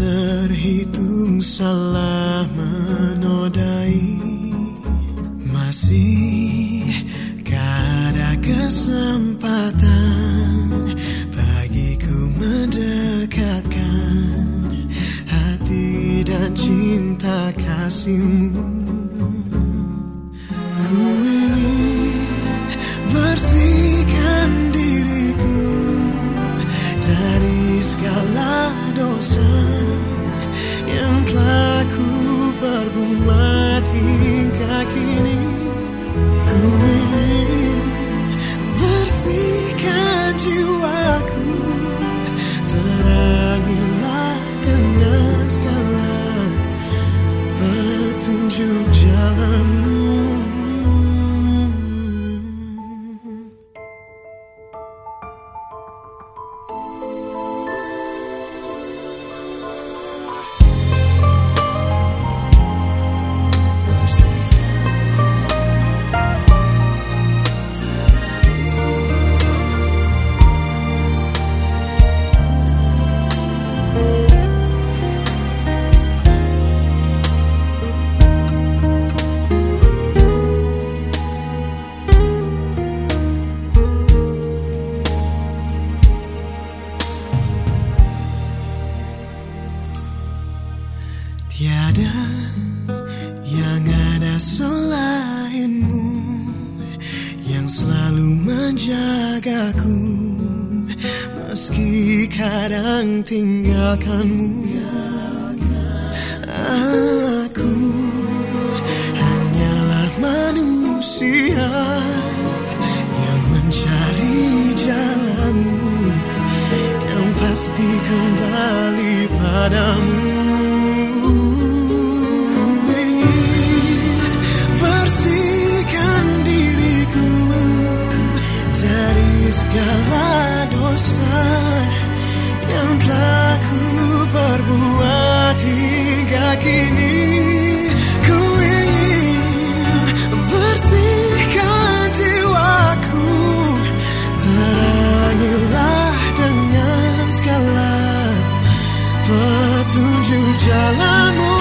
terhitung salah menodai. Masih ada kesempatan Bagiku mendekatkan Hati dan cinta kasihmu dari segala dosa yang telah ku perbuat hingga kini. Ku ingin bersihkan jiwaku terangilah dengan segala petunjuk jalanmu. Tiada yang ada selainmu yang selalu menjagaku meski kadang tinggalkanmu. Aku hanyalah manusia yang mencari jalanmu yang pasti kembali padamu. dosa yang telah ku perbuat hingga kini. Ku ingin bersihkan jiwaku terangilah dengan segala petunjuk jalanmu.